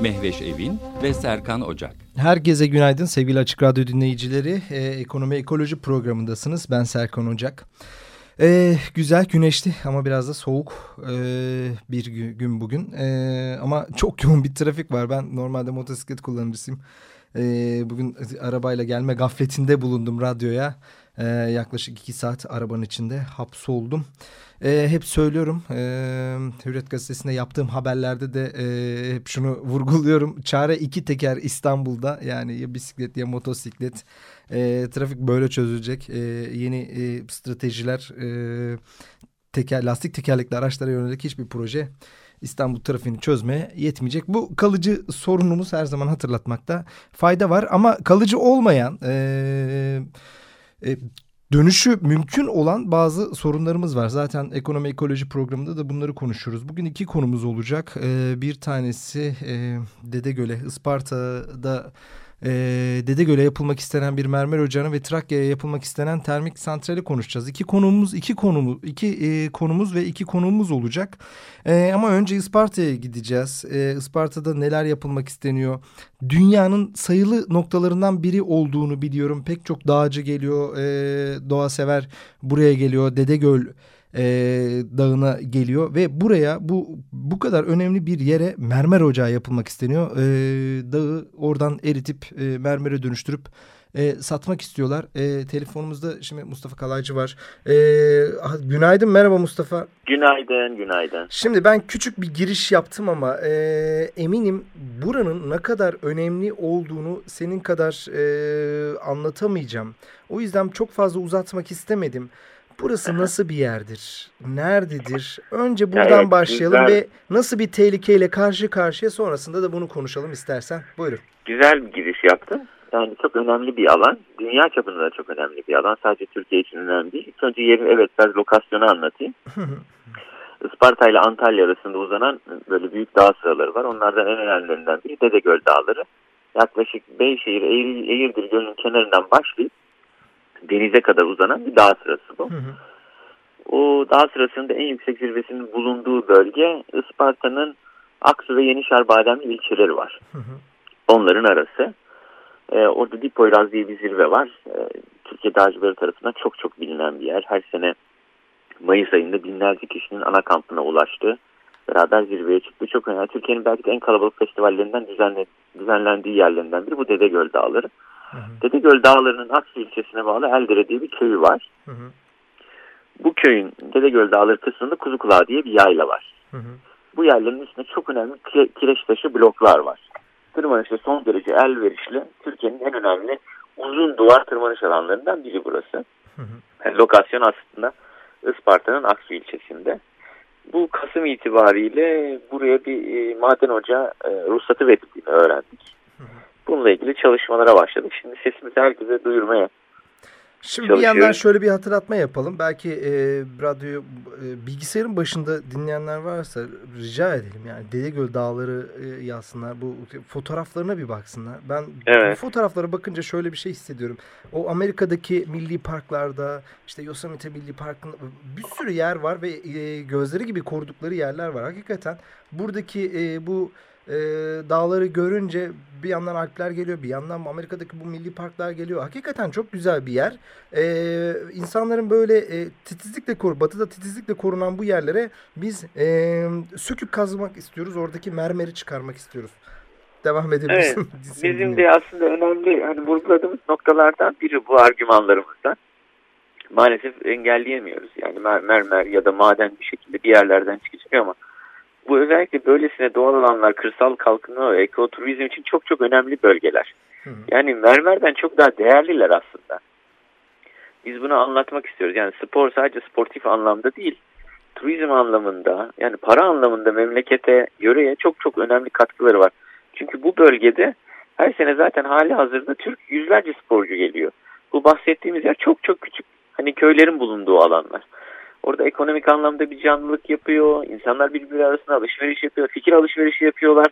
Mehveş Evin ve Serkan Ocak. Herkese günaydın sevgili Açık Radyo dinleyicileri. Ee, Ekonomi Ekoloji programındasınız. Ben Serkan Ocak. Ee, güzel güneşli ama biraz da soğuk ee, bir gün bugün. Ee, ama çok yoğun bir trafik var. Ben normalde motosiklet kullanıcısıyım. Ee, bugün arabayla gelme gafletinde bulundum radyoya. Ee, yaklaşık iki saat arabanın içinde hapsoldum. E, hep söylüyorum e, Hürriyet Gazetesi'nde yaptığım haberlerde de e, hep şunu vurguluyorum. Çare iki teker İstanbul'da yani ya bisiklet ya motosiklet. E, trafik böyle çözülecek. E, yeni e, stratejiler e, teker, lastik tekerlekli araçlara yönelik hiçbir proje İstanbul trafiğini çözmeye yetmeyecek. Bu kalıcı sorunumuz her zaman hatırlatmakta fayda var. Ama kalıcı olmayan... E, e, dönüşü mümkün olan bazı sorunlarımız var. Zaten ekonomi ekoloji programında da bunları konuşuyoruz. Bugün iki konumuz olacak. Ee, bir tanesi e, Dedegöl'e, Isparta'da e, Dedegöl'e yapılmak istenen bir mermer ocağına ve Trakya'ya yapılmak istenen termik santrali konuşacağız. İki konumuz, iki konumuz, iki e, konumuz ve iki konumuz olacak. E, ama önce Isparta'ya gideceğiz. E, Isparta'da neler yapılmak isteniyor? Dünyanın sayılı noktalarından biri olduğunu biliyorum. Pek çok dağcı geliyor, e, doğa sever buraya geliyor. Dedegöl e, dağına geliyor ve buraya bu bu kadar önemli bir yere mermer ocağı yapılmak isteniyor. E, dağı oradan eritip e, mermere dönüştürüp e, satmak istiyorlar. E, telefonumuzda şimdi Mustafa Kalaycı var. E, günaydın, merhaba Mustafa. Günaydın, günaydın. Şimdi ben küçük bir giriş yaptım ama e, eminim buranın ne kadar önemli olduğunu senin kadar e, anlatamayacağım. O yüzden çok fazla uzatmak istemedim. Burası nasıl bir yerdir? Nerededir? Önce buradan evet, başlayalım güzel. ve nasıl bir tehlikeyle karşı karşıya sonrasında da bunu konuşalım istersen. Buyurun. Güzel bir giriş yaptın. Yani çok önemli bir alan. Dünya çapında da çok önemli bir alan. Sadece Türkiye için önemli değil. İlk önce yerin evet biraz lokasyonu anlatayım. Isparta ile Antalya arasında uzanan böyle büyük dağ sıraları var. Onlardan en önemlilerinden biri Dedegöl Dağları. Yaklaşık Beyşehir, Eğir, Eğirdir Gölü'nün kenarından başlayıp denize kadar uzanan bir dağ sırası bu. Hı hı. O dağ sırasında en yüksek zirvesinin bulunduğu bölge Isparta'nın Aksu ve Yenişar Bademli ilçeleri var. Hı hı. Onların arası. Ee, orada Dipoyraz diye bir zirve var. Ee, Türkiye dağcıları tarafından çok çok bilinen bir yer. Her sene Mayıs ayında binlerce kişinin ana kampına ulaştı. Beraber zirveye çıktı. Çok önemli. Türkiye'nin belki de en kalabalık festivallerinden düzenle, düzenlendiği yerlerinden biri bu Dedegöl Dağları. Hı hı. Dedegöl Dağları'nın Aksu ilçesine bağlı Eldere diye bir köyü var. Hı hı. Bu köyün Dedegöl Dağları kısmında Kuzukulağı diye bir yayla var. Hı hı. Bu yaylanın üstünde çok önemli kireç taşı bloklar var. Tırmanışta son derece elverişli. Türkiye'nin en önemli uzun duvar tırmanış alanlarından biri burası. Hı hı. Yani lokasyon aslında Isparta'nın Aksu ilçesinde. Bu Kasım itibariyle buraya bir e, maden ocağı e, ruhsatı verildiğini öğrendik. Bununla ilgili çalışmalara başladık. Şimdi sesimizi herkese duyurmaya Şimdi bir yandan şöyle bir hatırlatma yapalım. Belki e, radyoyu e, bilgisayarın başında dinleyenler varsa rica edelim. Yani Dedegöl Dağları e, yazsınlar. Bu fotoğraflarına bir baksınlar. Ben evet. bu fotoğraflara bakınca şöyle bir şey hissediyorum. O Amerika'daki milli parklarda işte Yosemite Milli Parkı'nda bir sürü yer var ve e, gözleri gibi korudukları yerler var. Hakikaten buradaki e, bu e, dağları görünce bir yandan Alpler geliyor, bir yandan Amerika'daki bu milli parklar geliyor. Hakikaten çok güzel bir yer. E, insanların böyle e, titizlikle koru, batıda titizlikle korunan bu yerlere biz e, söküp kazmak istiyoruz. Oradaki mermeri çıkarmak istiyoruz. Devam edebilirsin. Evet, bizim de aslında önemli hani vurguladığımız noktalardan biri bu argümanlarımızdan. Maalesef engelleyemiyoruz. Yani mermer ya da maden bir şekilde bir yerlerden çıkacak ama bu özellikle böylesine doğal alanlar, kırsal kalkınma ve ekoturizm için çok çok önemli bölgeler. Hı. Yani mermerden çok daha değerliler aslında. Biz bunu anlatmak istiyoruz. Yani spor sadece sportif anlamda değil, turizm anlamında, yani para anlamında memlekete, yöreye çok çok önemli katkıları var. Çünkü bu bölgede Her sene zaten hali hazırda Türk yüzlerce sporcu geliyor. Bu bahsettiğimiz yer çok çok küçük. Hani köylerin bulunduğu alanlar. Orada ekonomik anlamda bir canlılık yapıyor. İnsanlar birbiri arasında alışveriş yapıyor. Fikir alışverişi yapıyorlar.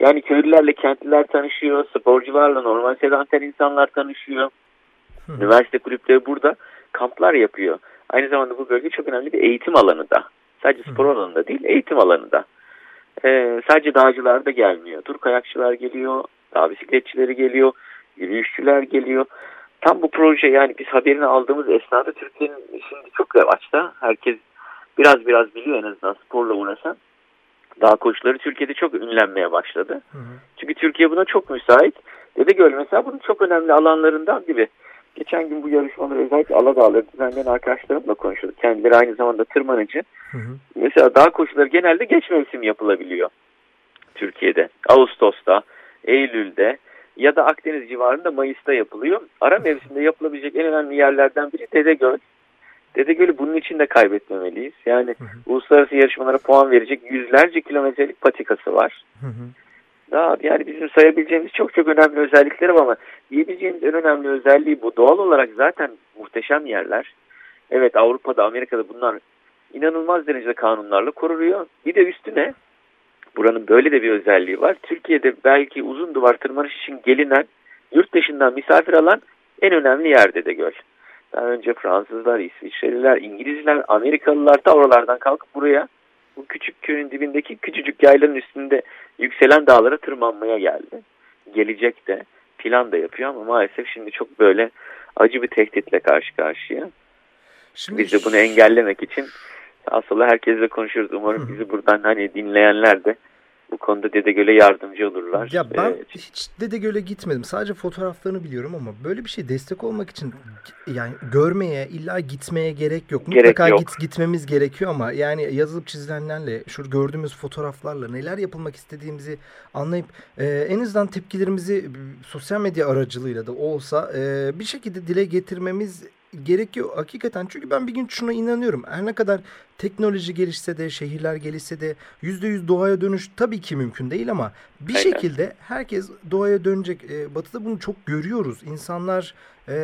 Yani köylülerle kentliler tanışıyor. Sporcularla normal sedanter insanlar tanışıyor. Hı. Üniversite kulüpleri burada kamplar yapıyor. Aynı zamanda bu bölge çok önemli bir eğitim alanı da. Sadece spor Hı. alanında değil, eğitim alanı da. Ee, sadece dağcılar da gelmiyor. Tur kayakçılar geliyor, dağ bisikletçileri geliyor, yürüyüşçüler geliyor. Tam bu proje yani biz haberini aldığımız esnada Türkiye'nin şimdi çok revaçta. Herkes biraz biraz biliyor en azından sporla uğraşan. Dağ koşuları Türkiye'de çok ünlenmeye başladı. Hı hı. Çünkü Türkiye buna çok müsait. Dede Göl mesela bunun çok önemli alanlarından biri. Geçen gün bu yarışmaları özellikle Aladağları düzenleyen arkadaşlarımla konuşuyorduk. Kendileri aynı zamanda tırmanıcı. Hı hı. Mesela dağ koşuları genelde geç mevsim yapılabiliyor. Türkiye'de. Ağustos'ta, Eylül'de ya da Akdeniz civarında Mayıs'ta yapılıyor. Ara mevsimde yapılabilecek en önemli yerlerden biri Dedegöl. Dedegöl'ü bunun için de kaybetmemeliyiz. Yani hı hı. uluslararası yarışmalara puan verecek yüzlerce kilometrelik patikası var. Hı hı. Daha, yani bizim sayabileceğimiz çok çok önemli özellikleri var ama diyebileceğimiz en önemli özelliği bu. Doğal olarak zaten muhteşem yerler. Evet Avrupa'da, Amerika'da bunlar inanılmaz derecede kanunlarla korunuyor. Bir de üstüne buranın böyle de bir özelliği var. Türkiye'de belki uzun duvar tırmanış için gelinen, yurt dışından misafir alan en önemli yerde de göl. Daha önce Fransızlar, İsviçreliler, İngilizler, Amerikalılar da oralardan kalkıp buraya bu küçük köyün dibindeki küçücük yaylanın üstünde yükselen dağlara tırmanmaya geldi. Gelecek de plan da yapıyor ama maalesef şimdi çok böyle acı bir tehditle karşı karşıya. Şimdi Biz de bunu engellemek için aslında herkesle konuşuyoruz. Umarım bizi buradan hani dinleyenler de bu konuda Dedegöl'e yardımcı olurlar. Ya ben ee, hiç Dedegöl'e gitmedim. Sadece fotoğraflarını biliyorum ama böyle bir şey destek olmak için yani görmeye illa gitmeye gerek yok. Gerek Mutlaka yok. Git, gitmemiz gerekiyor ama yani yazılıp çizilenlerle şu gördüğümüz fotoğraflarla neler yapılmak istediğimizi anlayıp e, en azından tepkilerimizi sosyal medya aracılığıyla da olsa e, bir şekilde dile getirmemiz gerekiyor hakikaten. Çünkü ben bir gün şuna inanıyorum. Her ne kadar teknoloji gelişse de, şehirler gelişse de yüzde yüz doğaya dönüş tabii ki mümkün değil ama bir Aynen. şekilde herkes doğaya dönecek. Ee, batı'da bunu çok görüyoruz. İnsanlar e,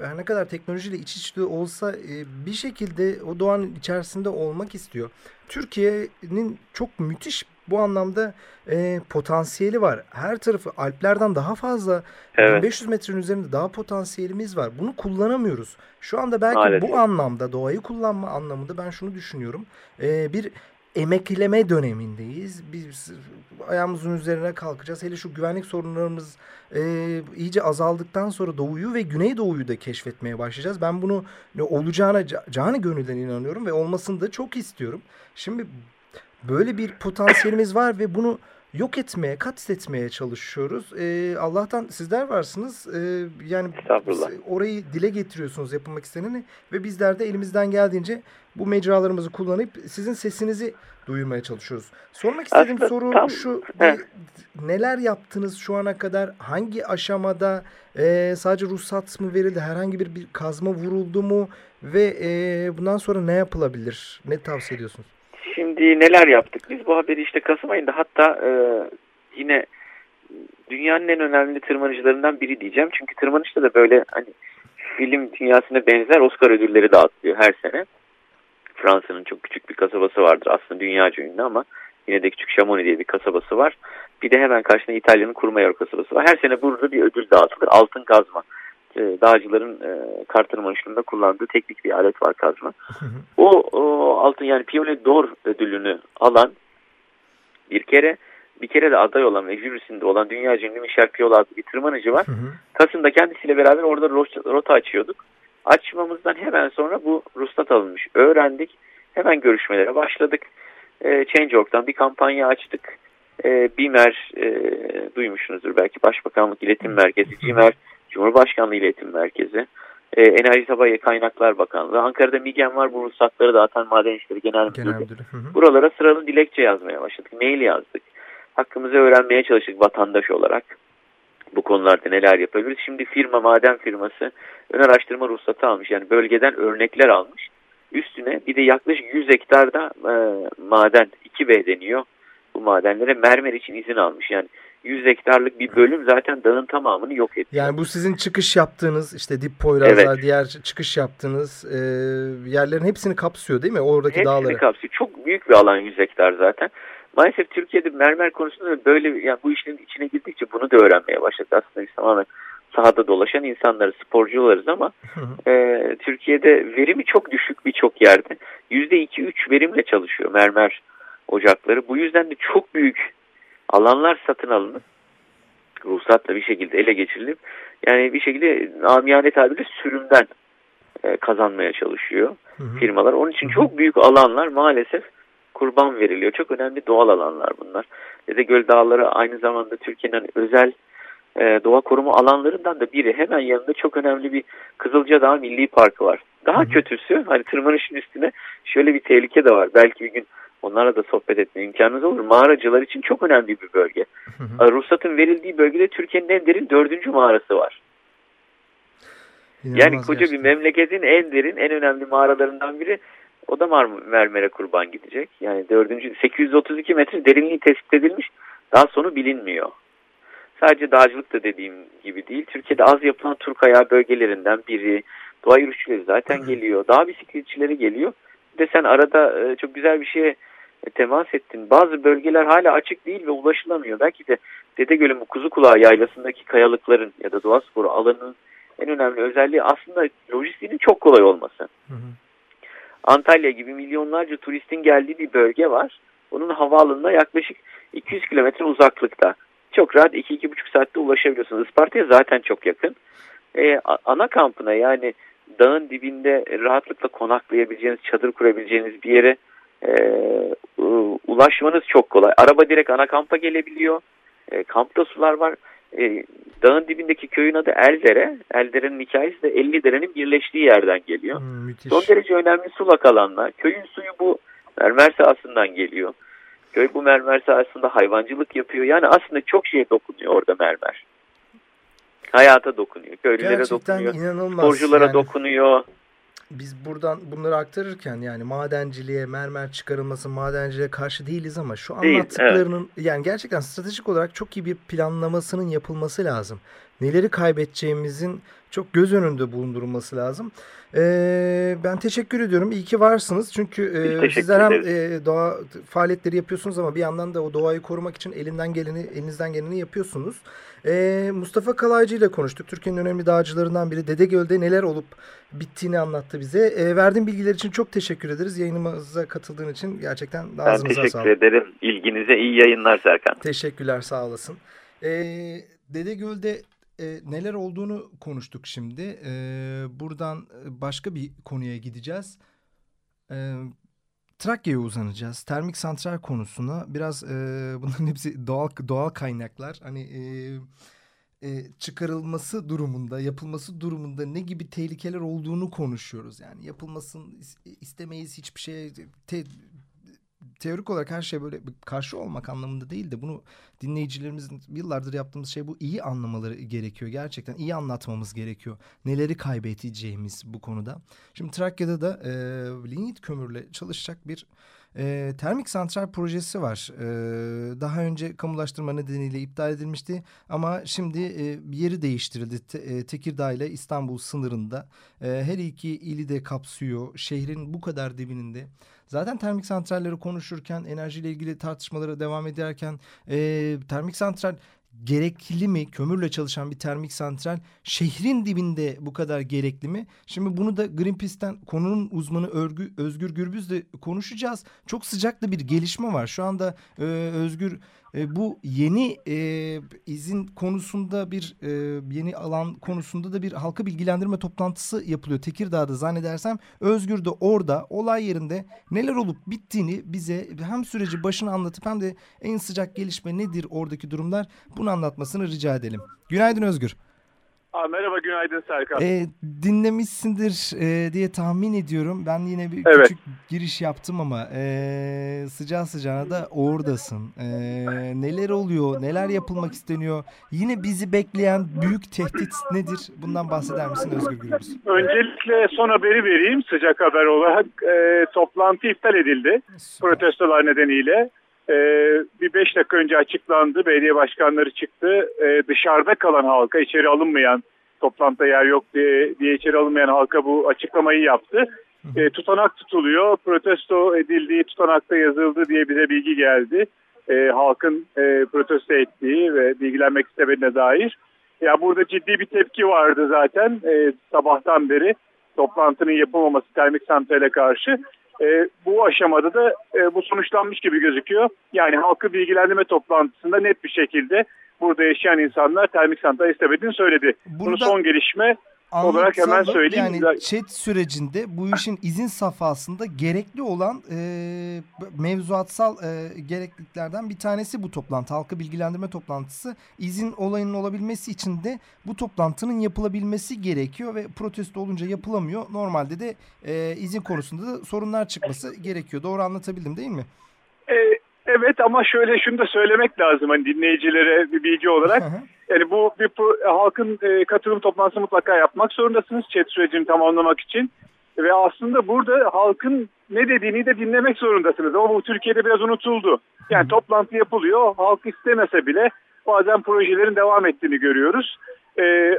her ne kadar teknolojiyle iç içe olsa e, bir şekilde o doğanın içerisinde olmak istiyor. Türkiye'nin çok müthiş bu anlamda e, potansiyeli var. Her tarafı Alplerden daha fazla evet. 1500 metrenin üzerinde daha potansiyelimiz var. Bunu kullanamıyoruz. Şu anda belki Maalesef. bu anlamda doğayı kullanma anlamında ben şunu düşünüyorum. E, bir emekleme dönemindeyiz. Biz ayağımızın üzerine kalkacağız. Hele şu güvenlik sorunlarımız e, iyice azaldıktan sonra doğuyu ve güneydoğuyu da keşfetmeye başlayacağız. Ben bunu olacağına canı gönülden inanıyorum ve olmasını da çok istiyorum. Şimdi böyle bir potansiyelimiz var ve bunu yok etmeye, katletmeye çalışıyoruz. Ee, Allah'tan sizler varsınız. Ee, yani orayı dile getiriyorsunuz yapılmak isteneni ve bizler de elimizden geldiğince bu mecralarımızı kullanıp sizin sesinizi duyurmaya çalışıyoruz. Sormak istediğim Aslında soru tam, şu. neler yaptınız şu ana kadar? Hangi aşamada e, sadece ruhsat mı verildi? Herhangi bir, bir kazma vuruldu mu? Ve e, bundan sonra ne yapılabilir? Ne tavsiye ediyorsunuz? Şimdi neler yaptık? Biz bu haberi işte Kasım ayında hatta e, yine dünyanın en önemli tırmanıcılarından biri diyeceğim. Çünkü tırmanışta da böyle hani film dünyasına benzer Oscar ödülleri dağıtılıyor her sene. Fransa'nın çok küçük bir kasabası vardır aslında dünyaca ünlü ama yine de küçük Chamonix diye bir kasabası var. Bir de hemen karşısında İtalya'nın Kurmayor kasabası var. Her sene burada bir ödül dağıtılır. Altın kazma. E, dağcıların e, kar tırmanışında kullandığı teknik bir alet var kazma. o, o altın yani Piyole d'Or ödülünü alan bir kere bir kere de aday olan ve jürisinde olan dünya ünlü Michel Piyol adlı bir tırmanıcı var. Hı hı. Kasım'da kendisiyle beraber orada rota açıyorduk. Açmamızdan hemen sonra bu ruhsat alınmış. Öğrendik. Hemen görüşmelere başladık. E, Change.org'dan bir kampanya açtık. E, BİMER e, duymuşsunuzdur belki Başbakanlık İletim Merkezi, CİMER Cumhurbaşkanlığı İletim Merkezi, e, Enerji Tabi Kaynaklar Bakanlığı, Ankara'da MİGEM var bu ruhsatları dağıtan Maden İşleri Genel Müdürlüğü. Genel Müdürü. Hı hı. Buralara sıralı dilekçe yazmaya başladık, mail yazdık. Hakkımızı öğrenmeye çalıştık vatandaş olarak. Bu konularda neler yapabiliriz? Şimdi firma, maden firması ön araştırma ruhsatı almış. Yani bölgeden örnekler almış. Üstüne bir de yaklaşık 100 hektarda e, maden 2B deniyor. Bu madenlere mermer için izin almış. Yani 100 hektarlık bir bölüm zaten dağın tamamını yok ediyor. Yani bu sizin çıkış yaptığınız işte dip Poyrazlar, evet. diğer çıkış yaptığınız e, yerlerin hepsini kapsıyor değil mi? Oradaki hepsini dağları. Hepsini kapsıyor. Çok büyük bir alan 100 hektar zaten. Maalesef Türkiye'de mermer konusunda böyle yani bu işlerin içine girdikçe bunu da öğrenmeye başladık. Aslında biz tamamen sahada dolaşan insanları, sporcularız ama e, Türkiye'de verimi çok düşük birçok yerde. %2-3 verimle çalışıyor mermer ocakları. Bu yüzden de çok büyük alanlar satın alınıp ruhsatla bir şekilde ele geçirilip yani bir şekilde amiyane tabirle sürümden e, kazanmaya çalışıyor hı hı. firmalar. Onun için çok büyük alanlar maalesef kurban veriliyor. Çok önemli doğal alanlar bunlar. Dede Dağları aynı zamanda Türkiye'nin özel e, doğa koruma alanlarından da biri. Hemen yanında çok önemli bir Kızılcadağ Milli Parkı var. Daha hı hı. kötüsü hani tırmanışın üstüne şöyle bir tehlike de var. Belki bir gün onlarla da sohbet etme imkanınız olur. Mağaracılar için çok önemli bir bölge. Hı hı. Ruhsatın verildiği bölgede Türkiye'nin en derin dördüncü mağarası var. İnanılmaz yani koca gerçekten. bir memleketin en derin, en önemli mağaralarından biri. O da mermere kurban gidecek. Yani dördüncü 832 metre derinliği tespit edilmiş. Daha sonu bilinmiyor. Sadece dağcılık da dediğim gibi değil. Türkiye'de az yapılan tur kayağı bölgelerinden biri. Doğa yürüyüşçüleri zaten geliyor. Dağ bisikletçileri geliyor. Bir de sen arada e, çok güzel bir şeye temas ettin. Bazı bölgeler hala açık değil ve ulaşılamıyor. Belki de Dedegöl'ün kuzu kulağı yaylasındaki kayalıkların ya da doğa sporu alanının en önemli özelliği aslında lojistiğinin çok kolay olması. Hı hı. Antalya gibi milyonlarca turistin geldiği bir bölge var. Bunun havaalanına yaklaşık 200 kilometre uzaklıkta. Çok rahat 2-2,5 saatte ulaşabiliyorsunuz. Isparta'ya zaten çok yakın. Ee, ana kampına yani dağın dibinde rahatlıkla konaklayabileceğiniz, çadır kurabileceğiniz bir yere e, ulaşmanız çok kolay. Araba direkt ana kampa gelebiliyor. E, kampta sular var. E, dağın dibindeki köyün adı Eldere. Eldere'nin hikayesi de 50 derenin birleştiği yerden geliyor. Hmm, Son derece önemli sulak alanlar. Köyün suyu bu mermer sahasından geliyor. Köy bu mermer sahasında hayvancılık yapıyor. Yani aslında çok şeye dokunuyor orada mermer. Hayata dokunuyor. Köylülere Gerçekten dokunuyor. Sporculara yani. dokunuyor biz buradan bunları aktarırken yani madenciliğe, mermer çıkarılması, madenciliğe karşı değiliz ama şu anlattıklarının evet. yani gerçekten stratejik olarak çok iyi bir planlamasının yapılması lazım. Neleri kaybedeceğimizin çok göz önünde bulundurulması lazım. Ee, ben teşekkür ediyorum. İyi ki varsınız. Çünkü e, sizler hem e, doğa faaliyetleri yapıyorsunuz ama bir yandan da o doğayı korumak için elinden geleni, elinizden geleni yapıyorsunuz. Ee, Mustafa Kalaycı ile konuştuk. Türkiye'nin önemli dağcılarından biri. Dedegöl'de neler olup bittiğini anlattı bize. E, verdiğin bilgiler için çok teşekkür ederiz. Yayınımıza katıldığın için gerçekten ağzınıza sağlık. Ben teşekkür sağlık. ederim. İlginize iyi yayınlar Serkan. Teşekkürler sağ olasın. E, Dedegöl'de e, neler olduğunu konuştuk şimdi. E, buradan başka bir konuya gideceğiz. E, Trakya'ya uzanacağız. Termik santral konusuna biraz e, bunların hepsi doğal doğal kaynaklar. Hani e, e, çıkarılması durumunda, yapılması durumunda ne gibi tehlikeler olduğunu konuşuyoruz. Yani yapılmasın istemeyiz hiçbir şeye te, teorik olarak her şey böyle karşı olmak anlamında değil de bunu dinleyicilerimizin yıllardır yaptığımız şey bu iyi anlamaları gerekiyor. Gerçekten iyi anlatmamız gerekiyor. Neleri kaybedeceğimiz bu konuda. Şimdi Trakya'da da e, lignit kömürle çalışacak bir e, termik santral projesi var. E, daha önce kamulaştırma nedeniyle iptal edilmişti ama şimdi e, yeri değiştirildi. Te, e, Tekirdağ ile İstanbul sınırında e, her iki ili de kapsıyor. Şehrin bu kadar dibinde. Zaten termik santralleri konuşurken enerjiyle ilgili tartışmalara devam ederken e, termik santral gerekli mi? Kömürle çalışan bir termik santral şehrin dibinde bu kadar gerekli mi? Şimdi bunu da Greenpeace'ten konunun uzmanı Örgü, Özgür Gürbüz'le konuşacağız. Çok sıcak da bir gelişme var. Şu anda e, Özgür e, bu yeni e, izin konusunda bir e, yeni alan konusunda da bir halka bilgilendirme toplantısı yapılıyor Tekirdağ'da zannedersem. Özgür de orada olay yerinde neler olup bittiğini bize hem süreci başına anlatıp hem de en sıcak gelişme nedir oradaki durumlar bunu anlatmasını rica edelim. Günaydın Özgür. Aa, merhaba günaydın Serkan. E, dinlemişsindir e, diye tahmin ediyorum. Ben yine bir evet. küçük giriş yaptım ama e, sıcağı sıcağına da oradasın. E, neler oluyor, neler yapılmak isteniyor? Yine bizi bekleyen büyük tehdit nedir? Bundan bahseder misin Özgür Gürbüz? Öncelikle son haberi vereyim sıcak haber olarak. E, toplantı iptal edildi Süper. protestolar nedeniyle. E, bir beş dakika önce açıklandı. Belediye başkanları çıktı. E, dışarıda kalan halka içeri alınmayan toplantıda yer yok diye, diye içeri alınmayan halka bu açıklamayı yaptı. E, tutanak tutuluyor. Protesto edildiği tutanakta yazıldı diye bize bilgi geldi. E, halkın e, protesto ettiği ve bilgilenmek istemediğine dair. Ya burada ciddi bir tepki vardı zaten e, sabahtan beri toplantının yapılmaması termik santrale karşı. E, bu aşamada da e, bu sonuçlanmış gibi gözüküyor. Yani halkı bilgilendirme toplantısında net bir şekilde burada yaşayan insanlar termik santral istemediğini söyledi. Burada... Bunu son gelişme olarak hemen söyleyeyim. Yani chat sürecinde bu işin izin safhasında gerekli olan e, mevzuatsal e, gerekliliklerden bir tanesi bu toplantı. Halkı bilgilendirme toplantısı. izin olayının olabilmesi için de bu toplantının yapılabilmesi gerekiyor ve protesto olunca yapılamıyor. Normalde de e, izin konusunda da sorunlar çıkması gerekiyor. Doğru anlatabildim değil mi? E, evet ama şöyle şunu da söylemek lazım hani dinleyicilere bir bilgi olarak. Yani bu bir halkın e, katılım toplantısı mutlaka yapmak zorundasınız chat sürecini tamamlamak için. Ve aslında burada halkın ne dediğini de dinlemek zorundasınız. Ama bu Türkiye'de biraz unutuldu. Yani toplantı yapılıyor. Halk istemese bile bazen projelerin devam ettiğini görüyoruz. Ee,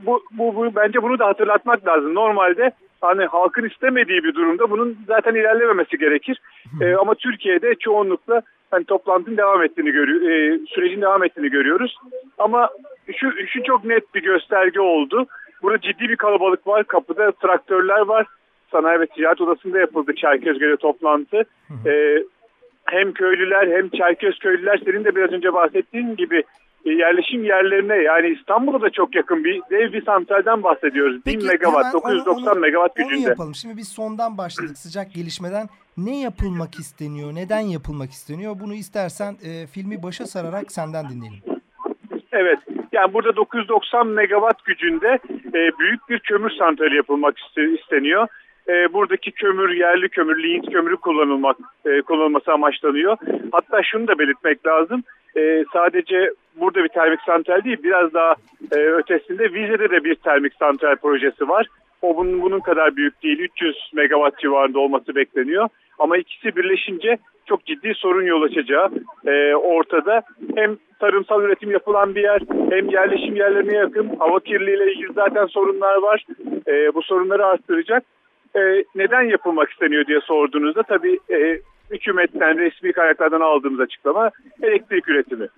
bu, bu, bu bence bunu da hatırlatmak lazım. Normalde hani halkın istemediği bir durumda bunun zaten ilerlememesi gerekir. Ee, ama Türkiye'de çoğunlukla hani toplantının devam ettiğini görüyor, e, sürecin devam ettiğini görüyoruz. Ama şu, şu çok net bir gösterge oldu. Burada ciddi bir kalabalık var. Kapıda traktörler var. Sanayi ve Ticaret Odası'nda yapıldı Çerkezköy'de toplantı. Ee, hem köylüler hem Çerkez köylüler senin de biraz önce bahsettiğin gibi e, yerleşim yerlerine yani İstanbul'a da çok yakın bir dev bir santralden bahsediyoruz. Peki, 1000 megawatt, 990 onu, megawatt gücünde. Onu yapalım. Şimdi biz sondan başladık sıcak gelişmeden. Ne yapılmak isteniyor? Neden yapılmak isteniyor? Bunu istersen e, filmi başa sararak senden dinleyelim. Evet. Yani burada 990 megawatt gücünde e, büyük bir kömür santrali yapılmak isteniyor. E, buradaki kömür, yerli kömür, lignit kömürü kullanılmak e, kullanılması amaçlanıyor. Hatta şunu da belirtmek lazım. E, sadece burada bir termik santral değil, biraz daha e, ötesinde Vize'de de bir termik santral projesi var. O bunun, bunun kadar büyük değil, 300 megawatt civarında olması bekleniyor. Ama ikisi birleşince çok ciddi sorun yol açacağı e, ortada. Hem tarımsal üretim yapılan bir yer hem yerleşim yerlerine yakın hava kirliliğiyle ilgili zaten sorunlar var. E, bu sorunları arttıracak. E, neden yapılmak isteniyor diye sorduğunuzda tabii e, hükümetten resmi kaynaklardan aldığımız açıklama elektrik üretimi.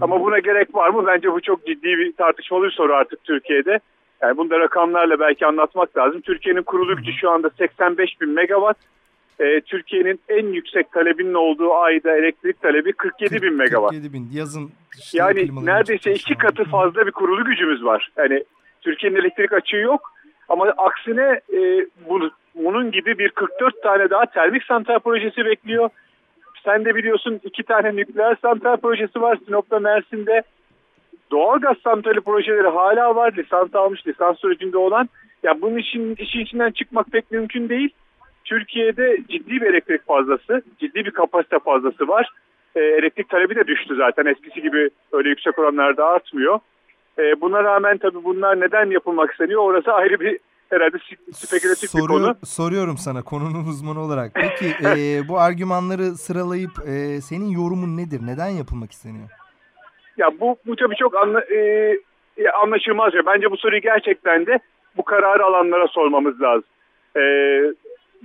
Ama buna gerek var mı? Bence bu çok ciddi bir tartışmalı bir soru artık Türkiye'de. Yani bunu da rakamlarla belki anlatmak lazım. Türkiye'nin kurulu gücü şu anda 85 bin megawatt. Ee, Türkiye'nin en yüksek talebinin olduğu ayda elektrik talebi 47 bin megawatt. 47 bin yazın. Işte yani neredeyse iki katı fazla bir kurulu gücümüz var. Yani Türkiye'nin elektrik açığı yok. Ama aksine e, bu, bunun gibi bir 44 tane daha termik santral projesi bekliyor. Sen de biliyorsun iki tane nükleer santral projesi var Sinop'ta Mersin'de. Doğalgaz santrali projeleri hala var. Lisans almış, lisans sürecinde olan. Ya bunun işin, işin içinden çıkmak pek mümkün değil. Türkiye'de ciddi bir elektrik fazlası, ciddi bir kapasite fazlası var. E, elektrik talebi de düştü zaten. Eskisi gibi öyle yüksek oranlarda artmıyor. E, buna rağmen tabii bunlar neden yapılmak isteniyor? Orası ayrı bir herhalde spekülatif Soruyor, bir konu. Soruyorum sana konunun uzmanı olarak. Peki e, bu argümanları sıralayıp e, senin yorumun nedir? Neden yapılmak isteniyor? Ya bu, bu tabii çok anla, e, anlaşılmaz. Ya. Bence bu soruyu gerçekten de bu kararı alanlara sormamız lazım. E,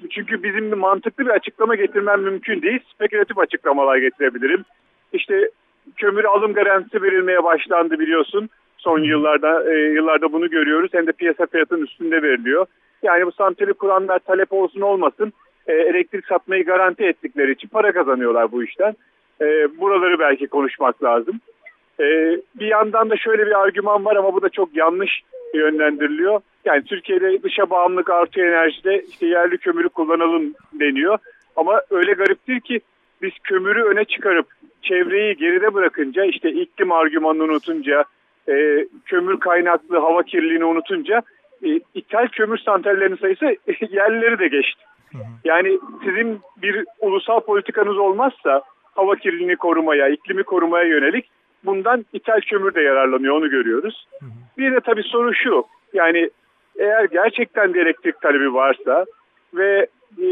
çünkü bizim bir mantıklı bir açıklama getirmem mümkün değil. Spekülatif açıklamalar getirebilirim. İşte kömür alım garantisi verilmeye başlandı biliyorsun. Son yıllarda e, yıllarda bunu görüyoruz. Hem de piyasa fiyatının üstünde veriliyor. Yani bu santrali kuranlar talep olsun olmasın e, elektrik satmayı garanti ettikleri için para kazanıyorlar bu işten. E, buraları belki konuşmak lazım. E, bir yandan da şöyle bir argüman var ama bu da çok yanlış yönlendiriliyor. Yani Türkiye'de dışa bağımlılık artı enerjide işte yerli kömürü kullanalım deniyor. Ama öyle gariptir ki biz kömürü öne çıkarıp çevreyi geride bırakınca işte iklim argümanını unutunca e, kömür kaynaklı hava kirliliğini unutunca e, ithal kömür santrallerinin sayısı yerlileri de geçti. Yani sizin bir ulusal politikanız olmazsa hava kirliliğini korumaya, iklimi korumaya yönelik bundan ithal kömür de yararlanıyor onu görüyoruz. Bir de tabii soru şu yani eğer gerçekten de elektrik talebi varsa ve e,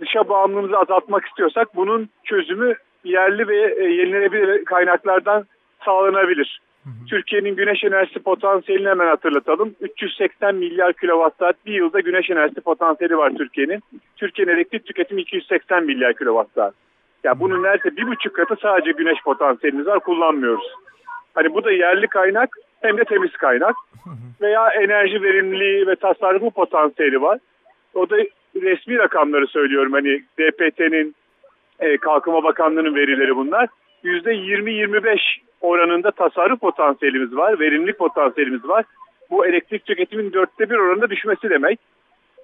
dışa bağımlılığımızı azaltmak istiyorsak bunun çözümü yerli ve e, yenilenebilir kaynaklardan sağlanabilir. Türkiye'nin güneş enerjisi potansiyelini hemen hatırlatalım. 380 milyar kilowatt saat bir yılda güneş enerjisi potansiyeli var Türkiye'nin. Türkiye'nin elektrik tüketimi 280 milyar kilowatt saat. Ya bunun neredeyse bir buçuk katı sadece güneş potansiyelimiz var kullanmıyoruz. Hani bu da yerli kaynak hem de temiz kaynak veya enerji verimliliği ve tasarrufu potansiyeli var. O da resmi rakamları söylüyorum hani DPT'nin e, Kalkınma Bakanlığı'nın verileri bunlar. %20-25 oranında tasarruf potansiyelimiz var, verimlilik potansiyelimiz var. Bu elektrik tüketimin dörtte bir oranında düşmesi demek.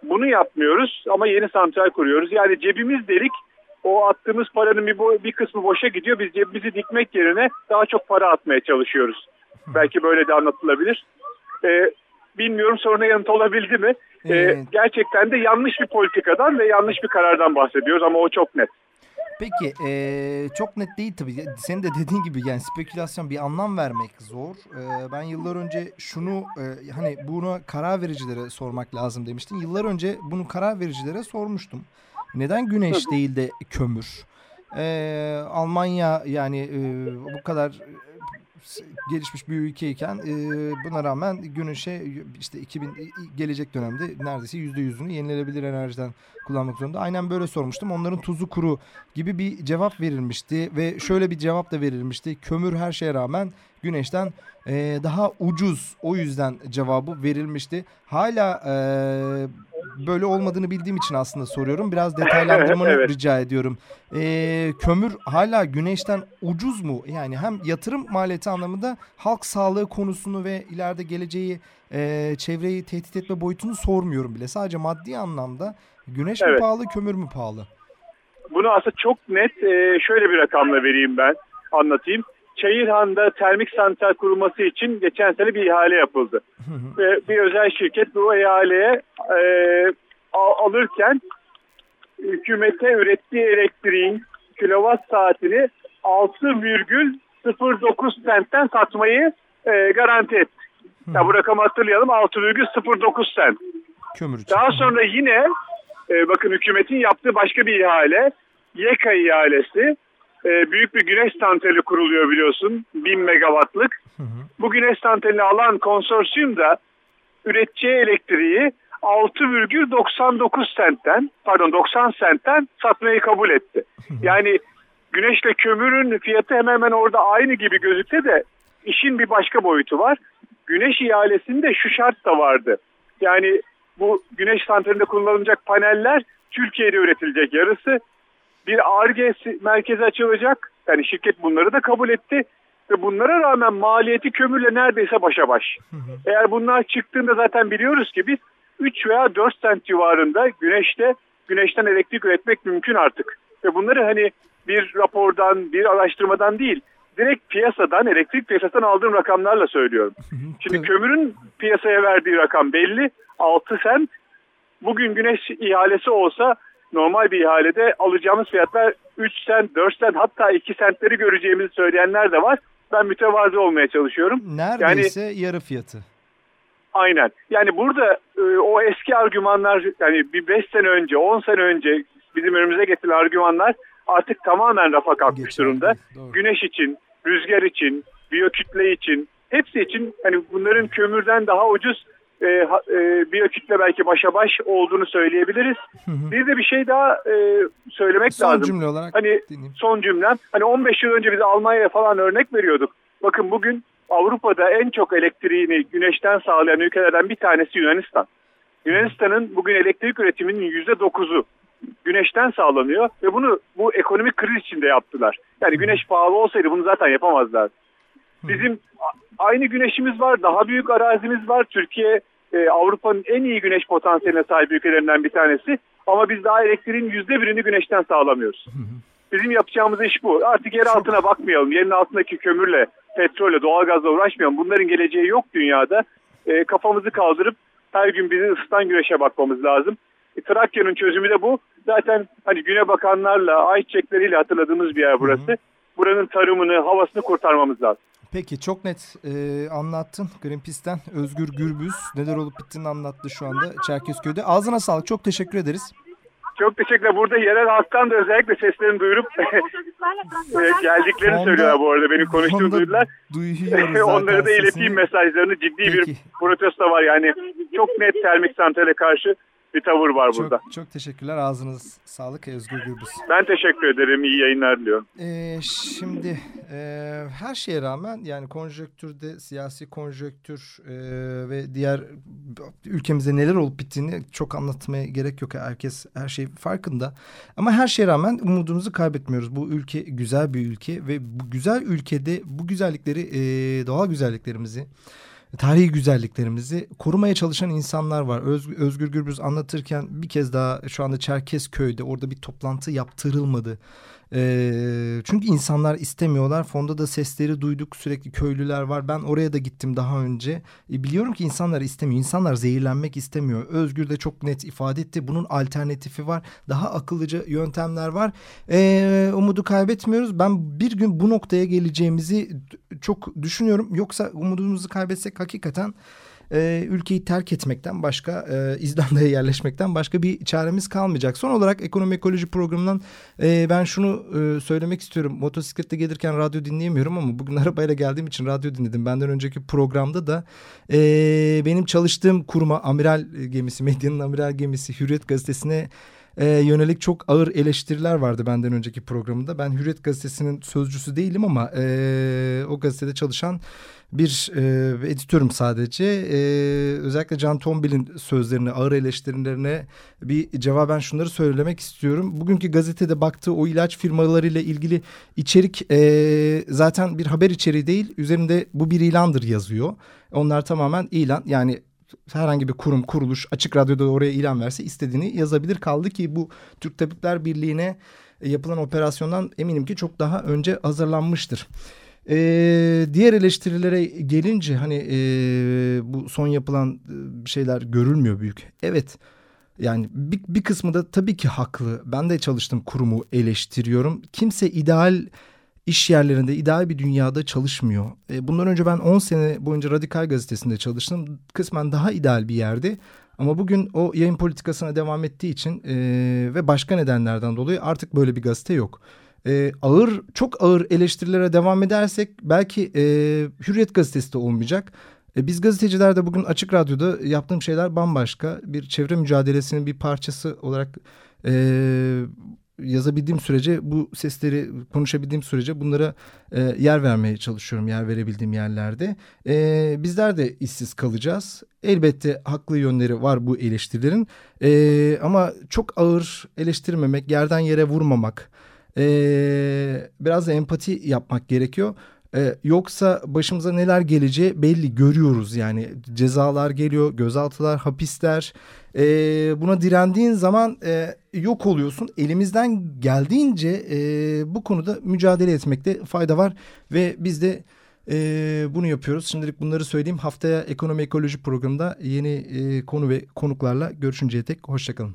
Bunu yapmıyoruz ama yeni santral kuruyoruz. Yani cebimiz delik, o attığımız paranın bir, bir kısmı boşa gidiyor. Biz cebimizi dikmek yerine daha çok para atmaya çalışıyoruz. Belki böyle de anlatılabilir. Ee, bilmiyorum soruna yanıt olabildi mi? Ee, evet. Gerçekten de yanlış bir politikadan ve yanlış bir karardan bahsediyoruz ama o çok net. Peki e, çok net değil tabii. Senin de dediğin gibi yani spekülasyon bir anlam vermek zor. E, ben yıllar önce şunu e, hani bunu karar vericilere sormak lazım demiştim. Yıllar önce bunu karar vericilere sormuştum. Neden güneş değil de kömür? E, Almanya yani e, bu kadar gelişmiş bir ülkeyken e, buna rağmen güneşe işte 2000 gelecek dönemde neredeyse yüzde yüzünü yenilenebilir enerjiden kullanmak zorunda. Aynen böyle sormuştum. Onların tuzu kuru gibi bir cevap verilmişti ve şöyle bir cevap da verilmişti. Kömür her şeye rağmen güneşten e, daha ucuz o yüzden cevabı verilmişti. Hala e, böyle olmadığını bildiğim için aslında soruyorum. Biraz detaylandırmanı evet. rica ediyorum. Ee, kömür hala güneşten ucuz mu? Yani hem yatırım maliyeti anlamında halk sağlığı konusunu ve ileride geleceği e, çevreyi tehdit etme boyutunu sormuyorum bile. Sadece maddi anlamda güneş evet. mi pahalı kömür mü pahalı? Bunu aslında çok net e, şöyle bir rakamla vereyim ben anlatayım. Çayırhan'da termik santral kurulması için geçen sene bir ihale yapıldı. Ve bir özel şirket bu ihaleye e, alırken hükümete ürettiği elektriğin kilowatt saatini 6,09 sentten satmayı e, garanti etti. Ya bu rakamı hatırlayalım 6,09 sent. Kömür Daha sonra yine e, bakın hükümetin yaptığı başka bir ihale YEKA ihalesi e, büyük bir güneş santrali kuruluyor biliyorsun. 1000 megawattlık. Hı hı. Bu güneş santralini alan konsorsiyum da üreteceği elektriği 6,99 sentten pardon 90 sentten satmayı kabul etti. Hı hı. Yani güneşle kömürün fiyatı hemen hemen orada aynı gibi gözükse de işin bir başka boyutu var. Güneş ihalesinde şu şart da vardı. Yani bu güneş santralinde kullanılacak paneller Türkiye'de üretilecek yarısı bir ARGE merkezi açılacak. Yani şirket bunları da kabul etti. Ve bunlara rağmen maliyeti kömürle neredeyse başa baş. Eğer bunlar çıktığında zaten biliyoruz ki biz 3 veya 4 sent civarında güneşte güneşten elektrik üretmek mümkün artık. Ve bunları hani bir rapordan, bir araştırmadan değil, direkt piyasadan, elektrik piyasasından aldığım rakamlarla söylüyorum. Şimdi kömürün piyasaya verdiği rakam belli, 6 sent. Bugün güneş ihalesi olsa normal bir ihalede alacağımız fiyatlar 3 sent, 4 sent hatta 2 sentleri göreceğimizi söyleyenler de var. Ben mütevazı olmaya çalışıyorum. Neredeyse yani, yarı fiyatı. Aynen. Yani burada e, o eski argümanlar yani bir 5 sene önce, 10 sene önce bizim önümüze getirilen argümanlar artık tamamen rafa kalkmış Geçen durumda. Doğru. Güneş için, rüzgar için, biyokütle için, hepsi için hani bunların kömürden daha ucuz e, e, biyokütle belki başa baş olduğunu söyleyebiliriz. Hı hı. Bir de bir şey daha e, söylemek son lazım. Son cümle olarak. Hani dinleyeyim. son cümlem. Hani 15 yıl önce biz Almanya'ya falan örnek veriyorduk. Bakın bugün Avrupa'da en çok elektriğini güneşten sağlayan ülkelerden bir tanesi Yunanistan. Yunanistan'ın bugün elektrik üretiminin yüzde dokuzu güneşten sağlanıyor ve bunu bu ekonomik kriz içinde yaptılar. Yani güneş pahalı olsaydı bunu zaten yapamazlar. Bizim aynı güneşimiz var, daha büyük arazimiz var. Türkiye e, Avrupa'nın en iyi güneş potansiyeline sahip ülkelerinden bir tanesi. Ama biz daha elektriğin yüzde birini güneşten sağlamıyoruz. Bizim yapacağımız iş bu. Artık yer altına bakmayalım. Yerin altındaki kömürle, petrolle, doğalgazla uğraşmayalım. Bunların geleceği yok dünyada. E, kafamızı kaldırıp her gün bizi ısıtan güneşe bakmamız lazım. E, Trakya'nın çözümü de bu. Zaten hani güne bakanlarla, ay çiçekleriyle hatırladığımız bir yer burası. Hı hı. Buranın tarımını, havasını kurtarmamız lazım. Peki çok net e, anlattın Greenpeace'ten Özgür Gürbüz neler olup bittiğini anlattı şu anda Çerkezköy'de. Ağzına sağlık çok teşekkür ederiz. Çok teşekkürler. Burada yerel halktan da özellikle seslerini duyurup geldiklerini Onda, söylüyorlar bu arada. Benim konuştuğum duydular. Onları da ileteyim mesajlarını. Ciddi Peki. bir protesto var. Yani çok net termik santrale karşı bir tavır var çok, burada. Çok teşekkürler. Ağzınız sağlık Özgür Gürbüz. Ben teşekkür ederim. İyi yayınlar diliyorum. Ee, şimdi e, her şeye rağmen yani konjöktürde siyasi konjöktür e, ve diğer ülkemizde neler olup bittiğini çok anlatmaya gerek yok. Herkes her şey farkında. Ama her şeye rağmen umudumuzu kaybetmiyoruz. Bu ülke güzel bir ülke ve bu güzel ülkede bu güzellikleri e, doğal güzelliklerimizi tarihi güzelliklerimizi korumaya çalışan insanlar var. Öz, Özgür Gürbüz anlatırken bir kez daha şu anda Çerkezköy'de orada bir toplantı yaptırılmadı. E, çünkü insanlar istemiyorlar. Fonda da sesleri duyduk. Sürekli köylüler var. Ben oraya da gittim daha önce. E, biliyorum ki insanlar istemiyor. İnsanlar zehirlenmek istemiyor. Özgür de çok net ifade etti. Bunun alternatifi var. Daha akıllıca yöntemler var. E, umudu kaybetmiyoruz. Ben bir gün bu noktaya geleceğimizi çok düşünüyorum. Yoksa umudumuzu kaybetsek hakikaten e, ülkeyi terk etmekten başka e, İzlanda'ya yerleşmekten başka bir çaremiz kalmayacak. Son olarak ekonomi ekoloji programından e, ben şunu e, söylemek istiyorum. Motosiklette gelirken radyo dinleyemiyorum ama bugün arabayla geldiğim için radyo dinledim. Benden önceki programda da e, benim çalıştığım kuruma Amiral Gemisi, medyanın Amiral Gemisi Hürriyet Gazetesi'ne e, yönelik çok ağır eleştiriler vardı benden önceki programında. Ben Hürriyet Gazetesi'nin sözcüsü değilim ama e, o gazetede çalışan bir e, editörüm sadece. E, özellikle Can Tombil'in sözlerine, ağır eleştirilerine bir cevaben şunları söylemek istiyorum. Bugünkü gazetede baktığı o ilaç firmalarıyla ilgili içerik e, zaten bir haber içeriği değil. Üzerinde bu bir ilandır yazıyor. Onlar tamamen ilan yani herhangi bir kurum, kuruluş açık radyoda oraya ilan verse istediğini yazabilir. Kaldı ki bu Türk Tabipler Birliği'ne yapılan operasyondan eminim ki çok daha önce hazırlanmıştır. Ee, diğer eleştirilere gelince hani e, bu son yapılan şeyler görülmüyor büyük. Evet yani bir, bir kısmı da tabii ki haklı. Ben de çalıştım kurumu eleştiriyorum. Kimse ideal iş yerlerinde ideal bir dünyada çalışmıyor. E, bundan önce ben 10 sene boyunca Radikal Gazetesi'nde çalıştım. Kısmen daha ideal bir yerdi. Ama bugün o yayın politikasına devam ettiği için e, ve başka nedenlerden dolayı artık böyle bir gazete yok. E, ağır, çok ağır eleştirilere devam edersek belki e, Hürriyet gazetesi de olmayacak. E, biz gazeteciler de bugün Açık Radyo'da yaptığım şeyler bambaşka. Bir çevre mücadelesinin bir parçası olarak e, yazabildiğim sürece bu sesleri konuşabildiğim sürece bunlara e, yer vermeye çalışıyorum yer verebildiğim yerlerde. E, bizler de işsiz kalacağız. Elbette haklı yönleri var bu eleştirilerin e, ama çok ağır eleştirmemek, yerden yere vurmamak, e, biraz da empati yapmak gerekiyor. Ee, yoksa başımıza neler geleceği belli görüyoruz. Yani cezalar geliyor gözaltılar hapisler. E, buna direndiğin zaman e, yok oluyorsun. Elimizden geldiğince e, bu konuda mücadele etmekte fayda var ve biz de e, bunu yapıyoruz. Şimdilik bunları söyleyeyim. Haftaya ekonomi ekoloji programında yeni e, konu ve konuklarla görüşünceye tek hoşçakalın.